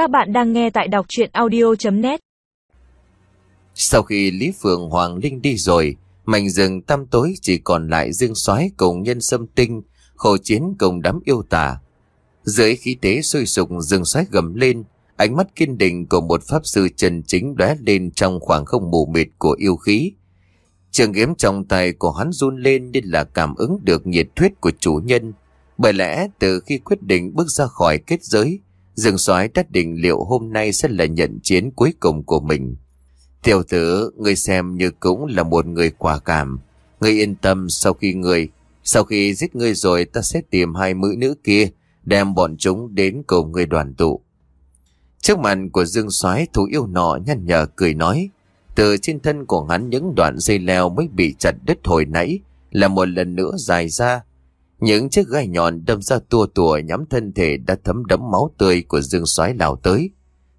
Các bạn đang nghe tại đọc chuyện audio.net Sau khi Lý Phượng Hoàng Linh đi rồi, mảnh rừng tăm tối chỉ còn lại dương soái cùng nhân sâm tinh, khổ chiến cùng đám yêu tà. Dưới khí tế sôi sục dương soái gầm lên, ánh mắt kiên định của một pháp sư trần chính lóe lên trong khoảng không mù mịt của yêu khí. Trường kiếm trong tay của hắn run lên nên là cảm ứng được nhiệt thuyết của chủ nhân. Bởi lẽ từ khi quyết định bước ra khỏi kết giới, Dương soái đã định liệu hôm nay sẽ là nhận chiến cuối cùng của mình. Tiểu tử, người xem như cũng là một người quả cảm. Người yên tâm sau khi người, sau khi giết người rồi ta sẽ tìm hai mũi nữ kia, đem bọn chúng đến cùng người đoàn tụ. Trước mặt của Dương soái thủ yêu nọ nhăn nhở cười nói, từ trên thân của hắn những đoạn dây leo mới bị chặt đứt hồi nãy là một lần nữa dài ra. Những chiếc gai nhọn đâm ra tua tùa nhắm thân thể đã thấm đẫm máu tươi của Dương soái lao tới.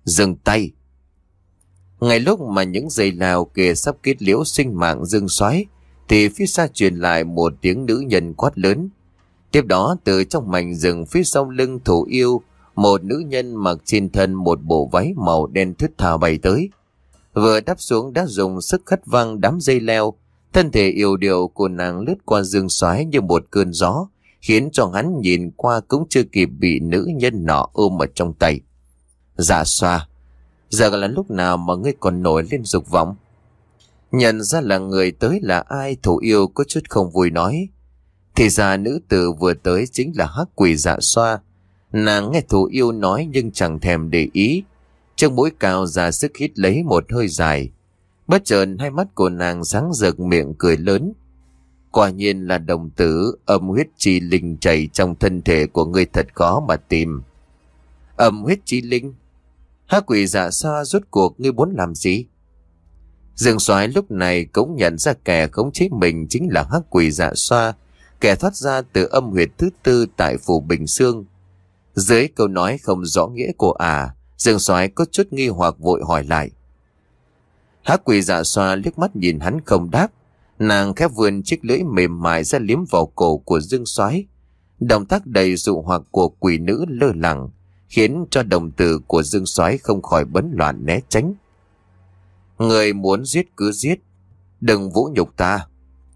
Dừng tay! Ngay lúc mà những dây lào kia sắp kết liễu sinh mạng Dương soái thì phía xa truyền lại một tiếng nữ nhân quát lớn. Tiếp đó từ trong mảnh rừng phía sau lưng thủ yêu, một nữ nhân mặc trên thân một bộ váy màu đen thướt tha bay tới. Vừa đáp xuống đã dùng sức khất văng đám dây leo, thân thể yêu điệu của nàng lướt qua dương xoái như một cơn gió, khiến cho hắn nhìn qua cũng chưa kịp bị nữ nhân nọ ôm ở trong tay. Dạ xoa, giờ là lúc nào mà ngươi còn nổi lên dục vọng? Nhận ra là người tới là ai thủ yêu có chút không vui nói. Thì ra nữ tử vừa tới chính là hắc quỷ dạ xoa. Nàng nghe thủ yêu nói nhưng chẳng thèm để ý. Trước mũi cao ra sức hít lấy một hơi dài. Bất chợt hai mắt của nàng sáng rực miệng cười lớn. Quả nhiên là đồng tử, âm huyết chi linh chảy trong thân thể của ngươi thật khó mà tìm. Âm huyết chi linh? Há quỷ dạ xa rốt cuộc ngươi muốn làm gì? Dương soái lúc này cũng nhận ra kẻ khống chế mình chính là hắc quỷ dạ xoa, kẻ thoát ra từ âm huyệt thứ tư tại phủ Bình Sương. Dưới câu nói không rõ nghĩa của à, Dương soái có chút nghi hoặc vội hỏi lại. Hắc quỷ dạ xoa liếc mắt nhìn hắn không đáp, nàng khép vươn chiếc lưỡi mềm mại ra liếm vào cổ của Dương soái Động tác đầy dụ hoặc của quỷ nữ lơ lẳng, khiến cho đồng tử của Dương soái không khỏi bấn loạn né tránh. Người muốn giết cứ giết, đừng vũ nhục ta.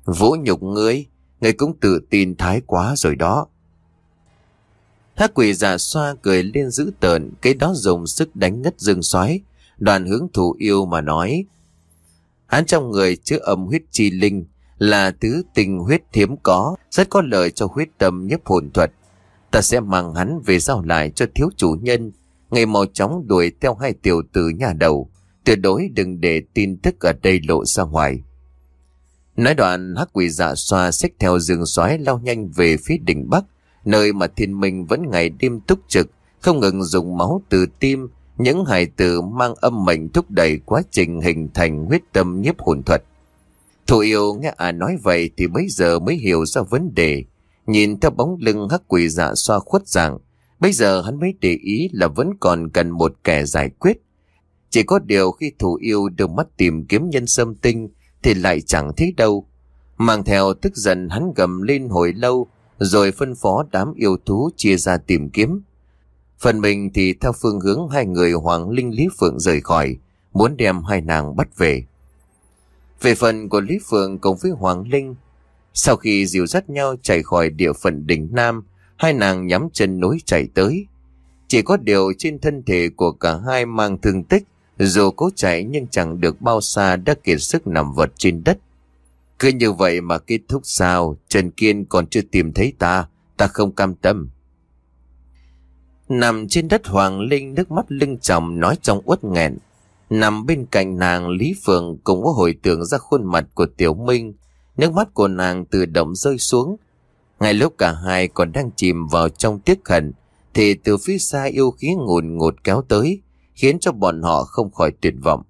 Vũ nhục ngươi, ngươi cũng tự tin thái quá rồi đó. Hắc quỷ giả xoa cười lên dữ tợn, cái đó dùng sức đánh ngất dương Soái, đoàn hướng thủ yêu mà nói. Hắn trong người chứa âm huyết chi linh, là thứ tình huyết hiếm có, rất có lợi cho huyết tâm nhấp hồn thuật. Ta sẽ mang hắn về giao lại cho thiếu chủ nhân, ngày mau chóng đuổi theo hai tiểu tử nhà đầu, tuyệt đối đừng để tin tức ở đây lộ ra ngoài. Nói đoạn hắc quỷ dạ xoa xách theo rừng xoáy lao nhanh về phía đỉnh Bắc, nơi mà thiên minh vẫn ngày đêm túc trực, không ngừng dùng máu từ tim, những hài tử mang âm mệnh thúc đẩy quá trình hình thành huyết tâm nhiếp hồn thuật. Thủ yêu nghe à nói vậy thì bây giờ mới hiểu ra vấn đề. Nhìn theo bóng lưng hắc quỷ dạ xoa khuất rằng, bây giờ hắn mới để ý là vẫn còn cần một kẻ giải quyết. Chỉ có điều khi thủ yêu đưa mắt tìm kiếm nhân sâm tinh thì lại chẳng thấy đâu. Mang theo tức giận hắn gầm lên hồi lâu rồi phân phó đám yêu thú chia ra tìm kiếm. Phần mình thì theo phương hướng hai người Hoàng Linh Lý Phượng rời khỏi, muốn đem hai nàng bắt về. Về phần của Lý Phượng cùng với Hoàng Linh, sau khi dìu dắt nhau chạy khỏi địa phận đỉnh Nam, hai nàng nhắm chân núi chạy tới. Chỉ có điều trên thân thể của cả hai mang thương tích, dù cố chạy nhưng chẳng được bao xa đã kiệt sức nằm vật trên đất. Cứ như vậy mà kết thúc sao, Trần Kiên còn chưa tìm thấy ta, ta không cam tâm. Nằm trên đất Hoàng Linh nước mắt lưng chồng nói trong uất nghẹn. Nằm bên cạnh nàng Lý Phượng cũng có hồi tưởng ra khuôn mặt của Tiểu Minh. Nước mắt của nàng tự động rơi xuống. Ngay lúc cả hai còn đang chìm vào trong tiếc hận, thì từ phía xa yêu khí ngùn ngụt kéo tới, khiến cho bọn họ không khỏi tuyệt vọng.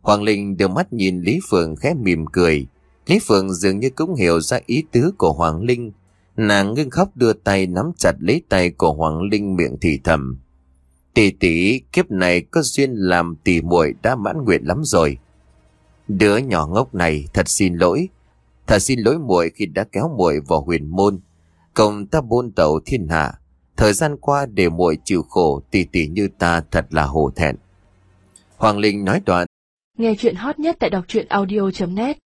Hoàng Linh đưa mắt nhìn Lý Phượng khẽ mỉm cười. Lý Phượng dường như cũng hiểu ra ý tứ của Hoàng Linh. Nàng ngưng khóc đưa tay nắm chặt lấy tay của Hoàng Linh miệng thì thầm. Tỷ tỷ, kiếp này có duyên làm tỷ muội đã mãn nguyện lắm rồi. Đứa nhỏ ngốc này thật xin lỗi. Thật xin lỗi muội khi đã kéo muội vào huyền môn. công ta bôn tàu thiên hạ. Thời gian qua để muội chịu khổ tỷ tỷ như ta thật là hổ thẹn. Hoàng Linh nói đoạn. Nghe chuyện hot nhất tại đọc truyện audio.net